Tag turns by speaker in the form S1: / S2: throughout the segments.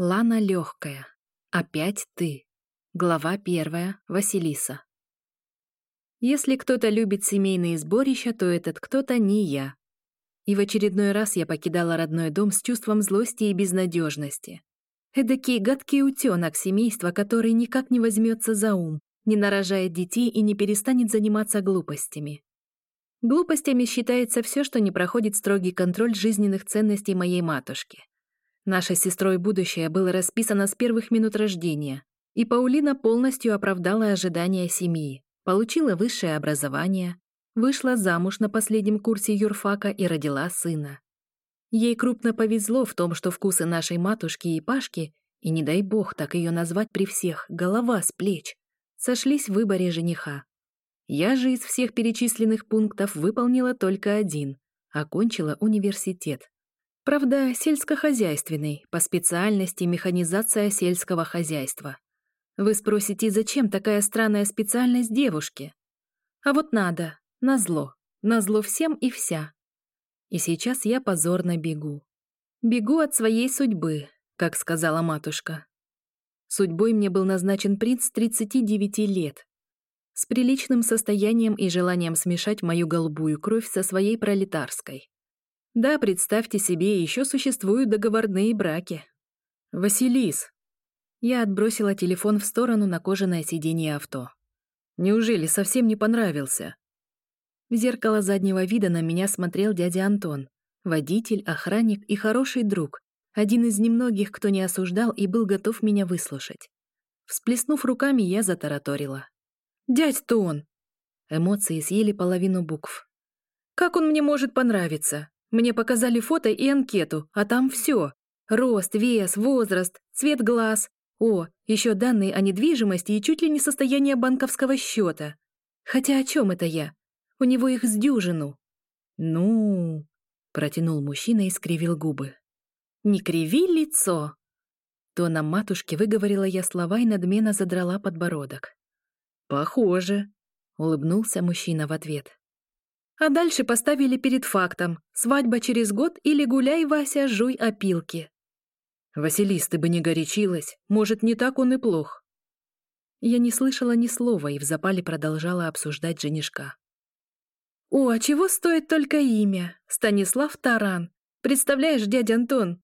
S1: Лана легкая. Опять ты. Глава первая. Василиса. Если кто-то любит семейные сборища, то этот кто-то не я. И в очередной раз я покидала родной дом с чувством злости и безнадежности. Эдакий гадкий утенок семейства, который никак не возьмется за ум, не нарожает детей и не перестанет заниматься глупостями. Глупостями считается все, что не проходит строгий контроль жизненных ценностей моей матушки. Нашей сестрой будущее было расписано с первых минут рождения, и Паулина полностью оправдала ожидания семьи, получила высшее образование, вышла замуж на последнем курсе юрфака и родила сына. Ей крупно повезло в том, что вкусы нашей матушки и Пашки, и не дай бог так ее назвать при всех, голова с плеч, сошлись в выборе жениха. Я же из всех перечисленных пунктов выполнила только один — окончила университет. Правда, сельскохозяйственный, по специальности механизация сельского хозяйства. Вы спросите, зачем такая странная специальность девушки? А вот надо, назло, назло всем и вся. И сейчас я позорно бегу. Бегу от своей судьбы, как сказала матушка. Судьбой мне был назначен принц 39 лет, с приличным состоянием и желанием смешать мою голубую кровь со своей пролетарской. Да, представьте себе, еще существуют договорные браки. Василис. Я отбросила телефон в сторону на кожаное сиденье авто. Неужели совсем не понравился? В зеркало заднего вида на меня смотрел дядя Антон, водитель, охранник и хороший друг, один из немногих, кто не осуждал и был готов меня выслушать. Всплеснув руками, я затараторила. «Дядь Тон!» Эмоции съели половину букв. «Как он мне может понравиться? Мне показали фото и анкету, а там все. Рост, вес, возраст, цвет глаз. О, еще данные о недвижимости и чуть ли не состояние банковского счета. Хотя о чем это я? У него их с дюжину. Ну, протянул мужчина и скривил губы. Не криви лицо. Тоном матушки выговорила я слова и надменно задрала подбородок. Похоже, улыбнулся мужчина в ответ. А дальше поставили перед фактом «Свадьба через год или гуляй, Вася, жуй опилки». «Василис, ты бы не горячилась. Может, не так он и плох». Я не слышала ни слова и в запале продолжала обсуждать женишка. «О, а чего стоит только имя? Станислав Таран. Представляешь, дядя Антон?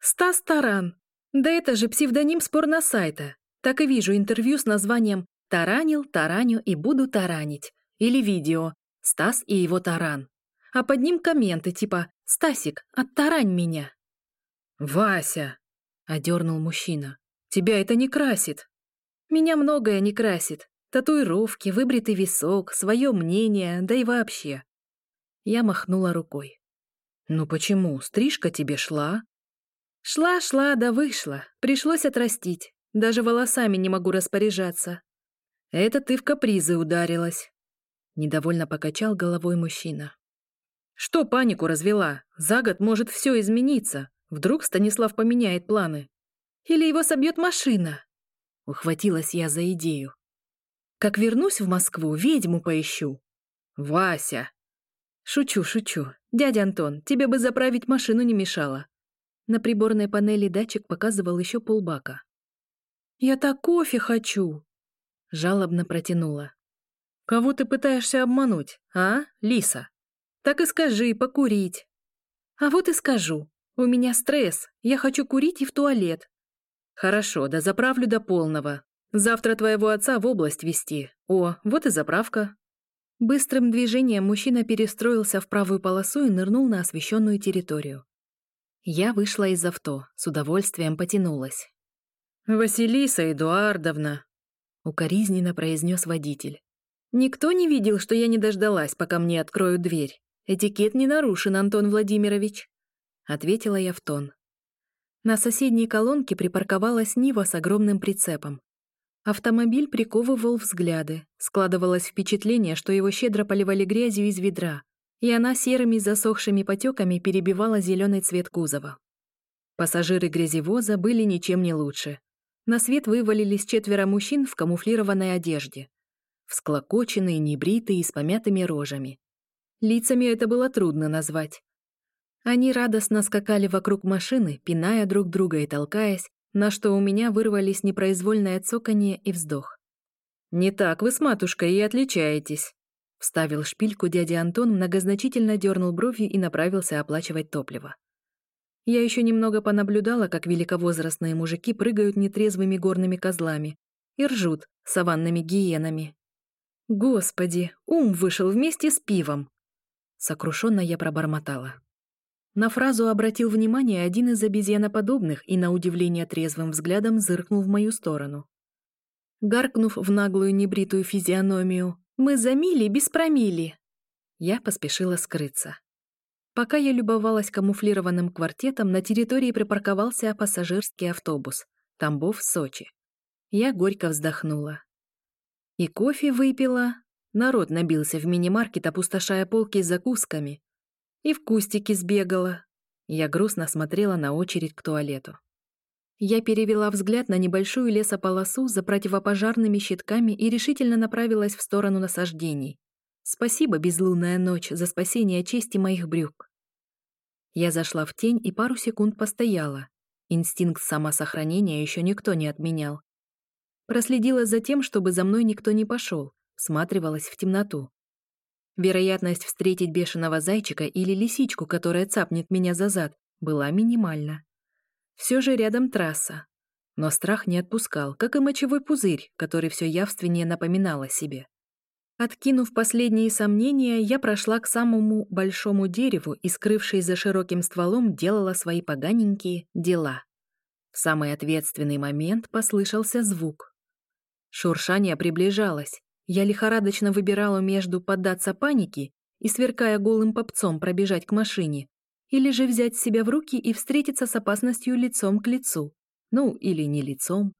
S1: Стас Таран. Да это же псевдоним спорно сайта. Так и вижу интервью с названием «Таранил, тараню и буду таранить». Или видео Стас и его таран. А под ним комменты типа «Стасик, оттарань меня».
S2: «Вася!» — одернул мужчина. «Тебя это не красит».
S1: «Меня многое не красит. Татуировки, выбритый висок, свое мнение, да и вообще». Я махнула рукой.
S2: «Ну почему? Стрижка тебе шла?»
S1: «Шла-шла, да вышла. Пришлось отрастить. Даже волосами не могу распоряжаться».
S2: «Это ты в капризы ударилась». Недовольно покачал головой мужчина. Что панику развела? За год может все измениться. Вдруг Станислав поменяет планы.
S1: Или его собьет машина.
S2: Ухватилась я за идею.
S1: Как вернусь в Москву, ведьму поищу.
S2: Вася!
S1: Шучу, шучу. Дядя Антон, тебе бы заправить машину не мешало. На приборной панели датчик показывал еще полбака. «Я так кофе хочу!» Жалобно протянула.
S2: Кого ты пытаешься обмануть, а, Лиса? Так и скажи, покурить.
S1: А вот и скажу. У меня стресс, я хочу курить и в туалет.
S2: Хорошо, да заправлю до полного. Завтра твоего отца в область везти. О, вот и заправка.
S1: Быстрым движением мужчина перестроился в правую полосу и нырнул на освещенную территорию. Я вышла из авто, с удовольствием потянулась.
S2: «Василиса Эдуардовна», —
S1: укоризненно произнес водитель. Никто не видел, что я не дождалась, пока мне откроют дверь. Этикет не нарушен, Антон Владимирович, ответила я в тон. На соседней колонке припарковалась Нива с огромным прицепом. Автомобиль приковывал взгляды. Складывалось впечатление, что его щедро поливали грязью из ведра, и она серыми засохшими потеками перебивала зеленый цвет кузова. Пассажиры грязевоза были ничем не лучше. На свет вывалились четверо мужчин в камуфлированной одежде всклокоченные, небритые и с помятыми рожами. Лицами это было трудно назвать. Они радостно скакали вокруг машины, пиная друг друга и толкаясь, на что у меня вырвались непроизвольное цоканье и вздох.
S2: «Не так вы с матушкой и отличаетесь», — вставил шпильку дядя Антон, многозначительно дернул бровью и направился оплачивать топливо. Я еще немного понаблюдала, как великовозрастные мужики прыгают нетрезвыми горными козлами и ржут саванными гиенами. Господи, ум вышел вместе с пивом. Сокрушенно я пробормотала. На фразу обратил внимание один из обезьяноподобных и, на удивление трезвым взглядом, зыркнул в мою сторону. Гаркнув в наглую небритую физиономию «Мы за мили без промили!» Я поспешила скрыться. Пока я любовалась камуфлированным квартетом, на территории припарковался пассажирский автобус «Тамбов, Сочи». Я горько вздохнула. И кофе выпила. Народ набился в мини-маркет, опустошая полки с закусками, и в кустики сбегала. Я грустно смотрела на очередь к туалету. Я перевела взгляд на небольшую лесополосу за противопожарными щитками и решительно направилась в сторону насаждений. Спасибо, безлунная ночь, за спасение чести моих брюк. Я зашла в тень и пару секунд постояла. Инстинкт самосохранения еще никто не отменял. Проследила за тем, чтобы за мной никто не пошел, всматривалась в темноту. Вероятность встретить бешеного зайчика или лисичку, которая цапнет меня за зад, была минимальна. Все же рядом трасса. Но страх не отпускал, как и мочевой пузырь, который все явственнее напоминал о себе. Откинув последние сомнения, я прошла к самому большому дереву и, скрывшись за широким стволом, делала свои поганенькие дела. В самый ответственный момент послышался звук. Шуршание приближалось, я лихорадочно выбирала между поддаться панике и, сверкая голым попцом, пробежать к машине, или же взять себя в руки и встретиться с опасностью лицом к лицу. Ну, или не лицом.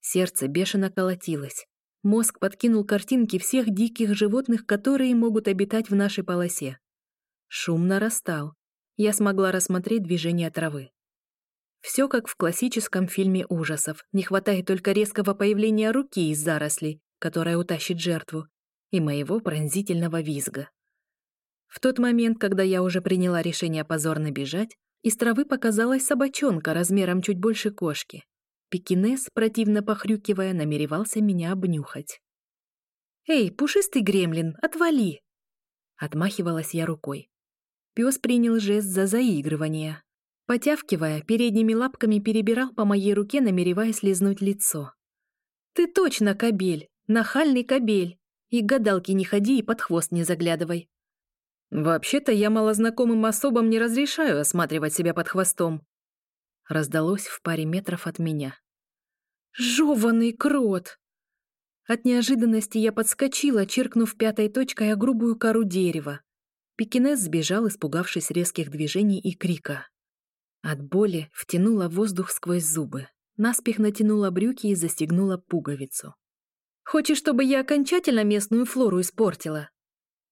S2: Сердце бешено колотилось. Мозг подкинул картинки всех диких животных, которые могут обитать в нашей полосе. Шум нарастал. Я смогла рассмотреть движение травы. Все как в классическом фильме ужасов. Не хватает только резкого появления руки из зарослей, которая утащит жертву, и моего пронзительного визга. В тот момент, когда я уже приняла решение позорно бежать, из травы показалась собачонка размером чуть больше кошки. Пекинес, противно похрюкивая, намеревался меня обнюхать. «Эй, пушистый гремлин, отвали!» Отмахивалась я рукой. Пес принял жест за заигрывание. Потявкивая, передними лапками перебирал по моей руке, намереваясь лизнуть лицо. «Ты точно кобель! Нахальный кобель. И гадалки не ходи и под хвост не заглядывай. Вообще-то я малознакомым особам не разрешаю осматривать себя под хвостом. Раздалось в паре метров от меня. Жёванный крот! От неожиданности я подскочила, чиркнув пятой точкой о грубую кору дерева. Пекинес сбежал, испугавшись резких движений и крика. От боли втянула воздух сквозь зубы, наспех натянула брюки и застегнула пуговицу. Хочешь, чтобы я окончательно местную флору испортила?»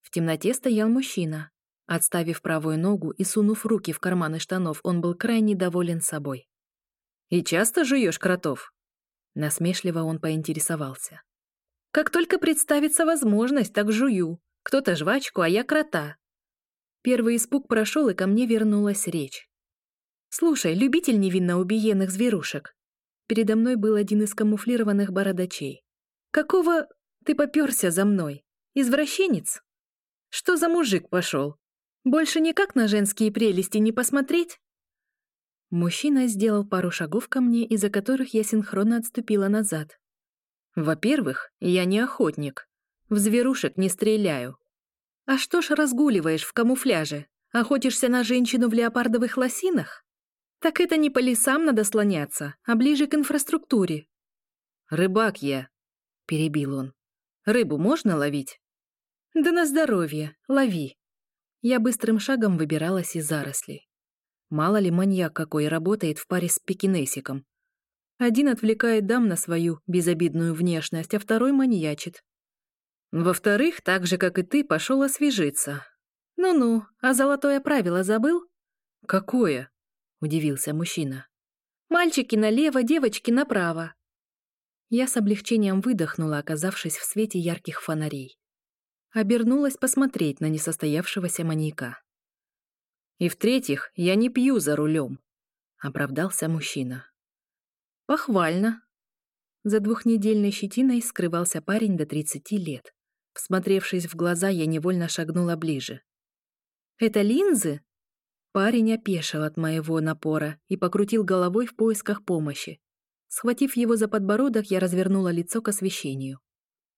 S2: В темноте стоял мужчина. Отставив правую ногу и сунув руки в карманы штанов, он был крайне доволен собой. «И часто жуешь кротов?» Насмешливо он поинтересовался. «Как только представится возможность, так жую. Кто-то жвачку, а я крота». Первый испуг прошел, и ко мне вернулась речь. «Слушай, любитель невинно убиенных зверушек». Передо мной был один из камуфлированных бородачей. Какого ты попёрся за мной? Извращенец? Что за мужик пошел? Больше никак на женские прелести не посмотреть? Мужчина сделал пару шагов ко мне, из-за которых я синхронно отступила назад. Во-первых, я не охотник. В зверушек не стреляю. А что ж разгуливаешь в камуфляже? Охотишься на женщину в леопардовых лосинах? Так это не по лесам надо слоняться, а ближе к инфраструктуре. Рыбак я, — перебил он. «Рыбу можно ловить?» «Да на здоровье, лови». Я быстрым шагом выбиралась из зарослей. Мало ли маньяк какой работает в паре с пекинесиком. Один отвлекает дам на свою безобидную внешность, а второй маньячит. Во-вторых, так же, как и ты, пошел освежиться. «Ну-ну, а золотое правило забыл?» «Какое?» — удивился мужчина. «Мальчики налево, девочки направо. Я с облегчением выдохнула, оказавшись в свете ярких фонарей. Обернулась посмотреть на несостоявшегося маньяка. «И в-третьих, я не пью за рулем», — оправдался мужчина.
S1: Похвально. За двухнедельной щетиной скрывался парень до 30 лет. Всмотревшись в глаза, я невольно шагнула ближе. «Это линзы?» Парень опешил от моего напора и покрутил головой в поисках помощи. Схватив его за подбородок, я развернула лицо к освещению.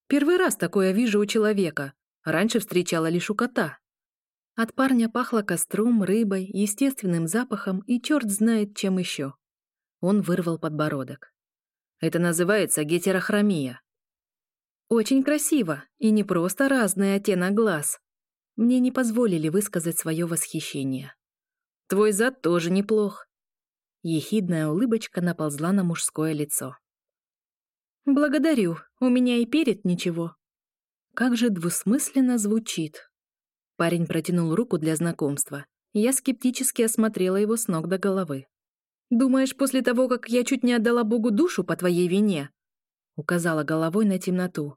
S1: «Первый раз такое вижу у человека. Раньше встречала лишь у кота». От парня пахло костром, рыбой, естественным запахом и черт знает чем еще. Он вырвал подбородок. «Это называется гетерохромия». «Очень красиво, и не просто разный оттенок глаз». Мне не позволили высказать свое восхищение. Твой зад тоже неплох». Ехидная улыбочка наползла на мужское лицо. «Благодарю, у меня и перед ничего». Как же двусмысленно звучит. Парень протянул руку для знакомства. Я скептически осмотрела его с ног до головы. «Думаешь, после того, как я чуть не отдала Богу душу по твоей вине?» Указала головой на темноту.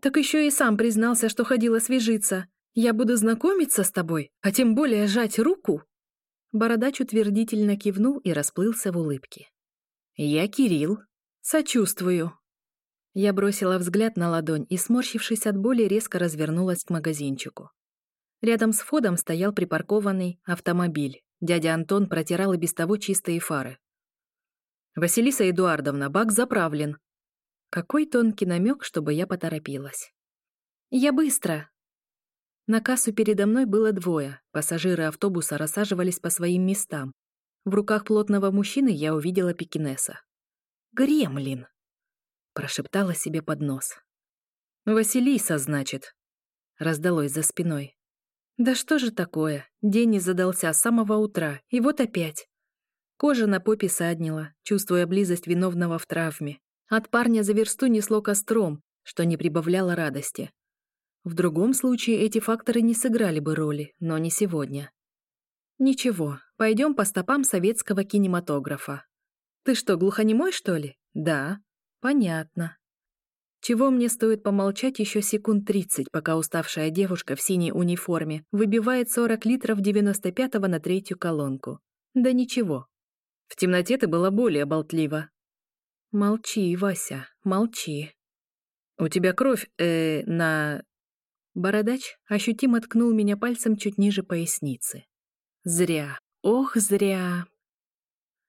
S1: «Так еще и сам признался, что ходила свежиться. Я буду знакомиться с тобой, а тем более жать руку?» Бородач утвердительно кивнул и расплылся в улыбке. «Я Кирилл. Сочувствую». Я бросила взгляд на ладонь и, сморщившись от боли, резко развернулась к магазинчику. Рядом с входом стоял припаркованный автомобиль. Дядя Антон протирал и без того чистые фары. «Василиса Эдуардовна, бак заправлен». Какой тонкий намек, чтобы я поторопилась. «Я быстро», на кассу передо мной было двое. Пассажиры автобуса рассаживались по своим местам. В руках плотного мужчины я увидела пекинеса. «Гремлин!» — прошептала себе под нос. «Василиса, значит?» — раздалось за спиной. «Да что же такое? День не задался с самого утра, и вот опять». Кожа на попе саднила, чувствуя близость виновного в травме. От парня за версту несло костром, что не прибавляло радости. В другом случае эти факторы не сыграли бы роли, но не сегодня. Ничего, пойдем по стопам советского кинематографа. Ты что, глухонемой, что ли? Да. Понятно. Чего мне стоит помолчать еще секунд 30, пока уставшая девушка в синей униформе выбивает 40 литров 95-го на третью колонку. Да ничего. В темноте ты была более болтлива. Молчи, Вася, молчи. У тебя кровь, э, на... Бородач ощутимо ткнул меня пальцем чуть ниже поясницы. Зря, ох, зря.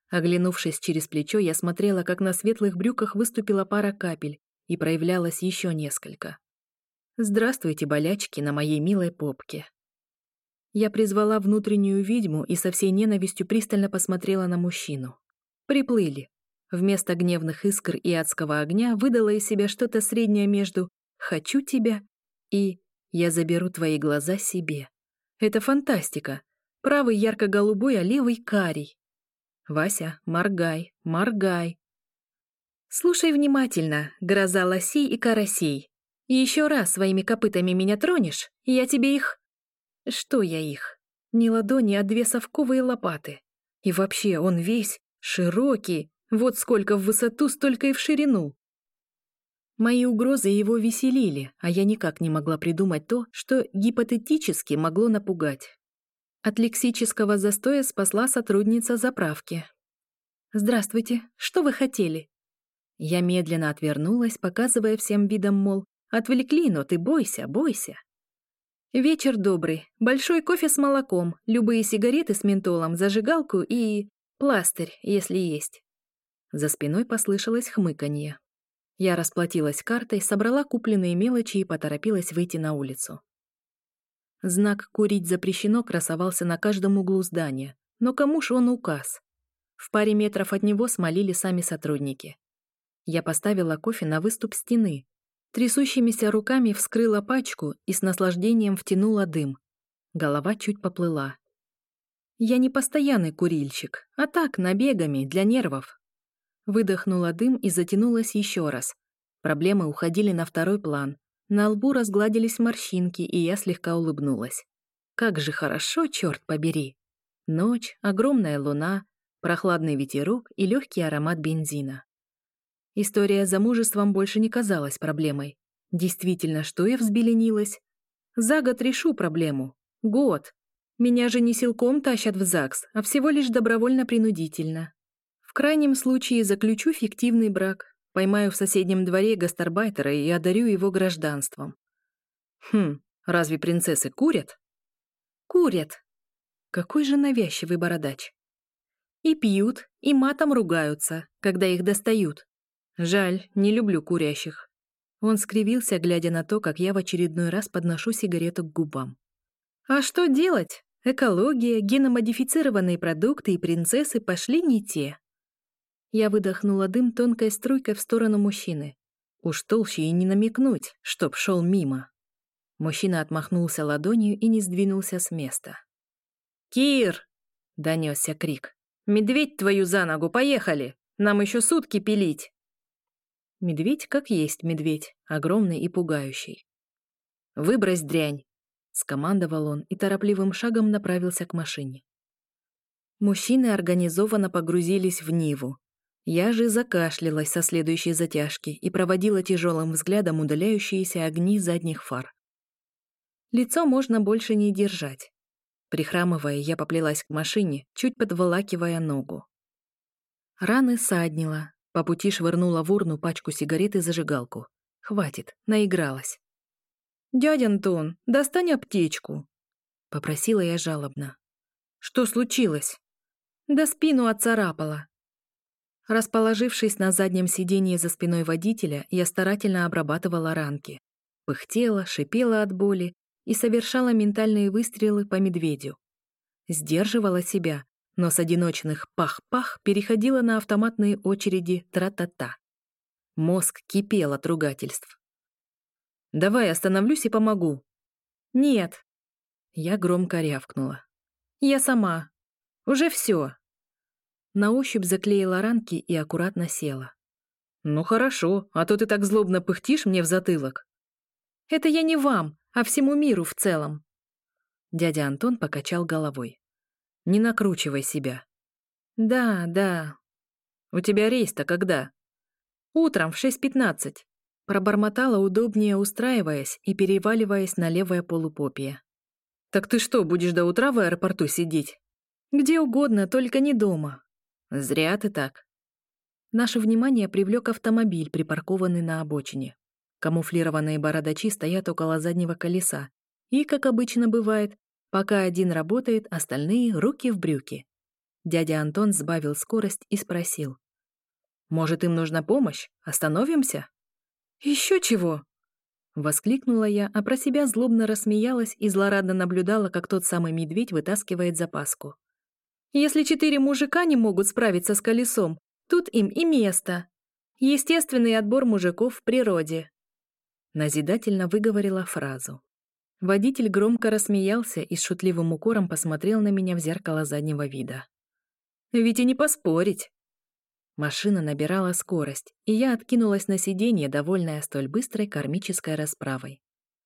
S1: Оглянувшись через плечо, я смотрела, как на светлых брюках выступила пара капель и проявлялось еще несколько. «Здравствуйте, болячки, на моей милой попке». Я призвала внутреннюю ведьму и со всей ненавистью пристально посмотрела на мужчину. Приплыли. Вместо гневных искр и адского огня выдала из себя что-то среднее между «хочу тебя» и я заберу твои глаза себе. Это фантастика. Правый ярко-голубой, а левый карий. Вася, моргай, моргай. Слушай внимательно, гроза лосей и карасей. И еще раз своими копытами меня тронешь, и я тебе их... Что я их? Не ладони, а две совковые лопаты. И вообще он весь широкий, вот сколько в высоту, столько и в ширину. Мои угрозы его веселили, а я никак не могла придумать то, что гипотетически могло напугать. От лексического застоя спасла сотрудница заправки. «Здравствуйте, что вы хотели?» Я медленно отвернулась, показывая всем видом, мол, «Отвлекли, но ты бойся, бойся». «Вечер добрый. Большой кофе с молоком, любые сигареты с ментолом, зажигалку и... пластырь, если есть». За спиной послышалось хмыканье. Я расплатилась картой, собрала купленные мелочи и поторопилась выйти на улицу. Знак «Курить запрещено» красовался на каждом углу здания, но кому ж он указ? В паре метров от него смолили сами сотрудники. Я поставила кофе на выступ стены, трясущимися руками вскрыла пачку и с наслаждением втянула дым. Голова чуть поплыла. Я не постоянный курильщик, а так, набегами, для нервов. Выдохнула дым и затянулась еще раз. Проблемы уходили на второй план. На лбу разгладились морщинки, и я слегка улыбнулась. Как же хорошо, черт побери! Ночь, огромная луна, прохладный ветерок и легкий аромат бензина. История с замужеством больше не казалась проблемой. Действительно, что я взбеленилась? За год решу проблему. Год. Меня же не силком тащат в ЗАГС, а всего лишь добровольно-принудительно крайнем случае заключу фиктивный брак, поймаю в соседнем дворе гастарбайтера и одарю его гражданством.
S2: Хм, разве принцессы курят?
S1: Курят. Какой же навязчивый бородач. И пьют, и матом ругаются, когда их достают.
S2: Жаль, не люблю курящих. Он скривился, глядя на то, как я в очередной раз подношу сигарету к губам.
S1: А что делать? Экология, геномодифицированные продукты и принцессы пошли не те. Я выдохнула дым тонкой струйкой в сторону мужчины. Уж толще и не намекнуть, чтоб шел мимо. Мужчина отмахнулся ладонью и не сдвинулся с места.
S2: «Кир!» — донесся крик. «Медведь твою за ногу, поехали! Нам еще сутки пилить!»
S1: Медведь как есть медведь, огромный и пугающий.
S2: «Выбрось дрянь!»
S1: — скомандовал он и торопливым шагом направился к машине. Мужчины организованно погрузились в Ниву, я же закашлялась со следующей затяжки и проводила тяжелым взглядом удаляющиеся огни задних фар. Лицо можно больше не держать. Прихрамывая, я поплелась к машине, чуть подволакивая ногу. Раны саднила, по пути швырнула в урну пачку сигарет и зажигалку. Хватит, наигралась.
S2: «Дядя Антон, достань аптечку», —
S1: попросила я жалобно.
S2: «Что случилось?»
S1: «Да спину отцарапала», Расположившись на заднем сиденье за спиной водителя, я старательно обрабатывала ранки. Пыхтела, шипела от боли и совершала ментальные выстрелы по медведю. Сдерживала себя, но с одиночных пах-пах переходила на автоматные очереди тра-та-та. Мозг кипел от ругательств.
S2: «Давай остановлюсь и помогу».
S1: «Нет». Я громко рявкнула. «Я сама. Уже все. На ощупь заклеила ранки и аккуратно села.
S2: «Ну хорошо, а то ты так злобно пыхтишь мне в затылок».
S1: «Это я не вам, а всему миру в целом». Дядя Антон покачал головой.
S2: «Не накручивай себя».
S1: «Да, да».
S2: «У тебя рейс-то когда?»
S1: «Утром в 6.15». Пробормотала удобнее, устраиваясь и переваливаясь на левое полупопие.
S2: «Так ты что, будешь до утра в аэропорту сидеть?»
S1: «Где угодно, только не дома»,
S2: Зря ты так.
S1: Наше внимание привлек автомобиль, припаркованный на обочине. Камуфлированные бородачи стоят около заднего колеса. И, как обычно бывает, пока один работает, остальные — руки в брюки. Дядя Антон сбавил скорость и спросил.
S2: «Может, им нужна помощь? Остановимся?»
S1: «Еще чего!» Воскликнула я, а про себя злобно рассмеялась и злорадно наблюдала, как тот самый медведь вытаскивает запаску. Если четыре мужика не могут справиться с колесом, тут им и место. Естественный отбор мужиков в природе. Назидательно выговорила фразу. Водитель громко рассмеялся и с шутливым укором посмотрел на меня в зеркало заднего вида.
S2: «Ведь и не поспорить!»
S1: Машина набирала скорость, и я откинулась на сиденье, довольная столь быстрой кармической расправой.